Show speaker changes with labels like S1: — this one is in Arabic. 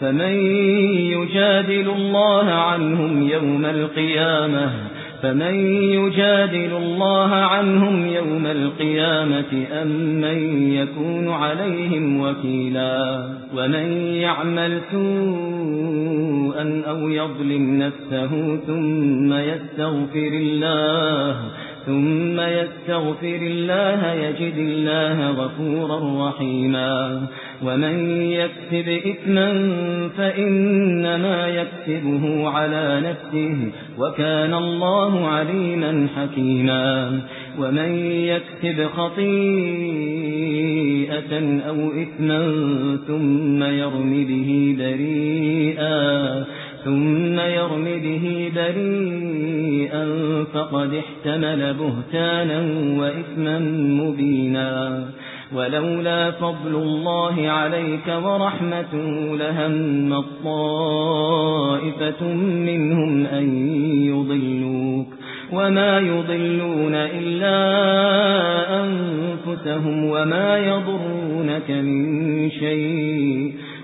S1: فمن يجادل الله عنهم يوم القيامة فمن يجادل الله عنهم يوم القيامة أم من يكون عليهم وكيلا ومن يعمل سوءا أو يظلم نفسه ثم يستغفر الله ثم يستغفر الله يجد الله غفورا رحيما. ومن يكسب إثما فإنما يكسبه على نفسه وكان الله عليما حكيما. ومن يكسب خطيئة أو إثما ثم يرم به بريئا ثم يرم به بريئا فقد احتمل بهتانا وإثما مبينا. ولولا فضل الله عليك ورحمته لهم الطائفة منهم أن يضلوك. وما يضلون إلا أنفسهم وما يضرونك من شيء.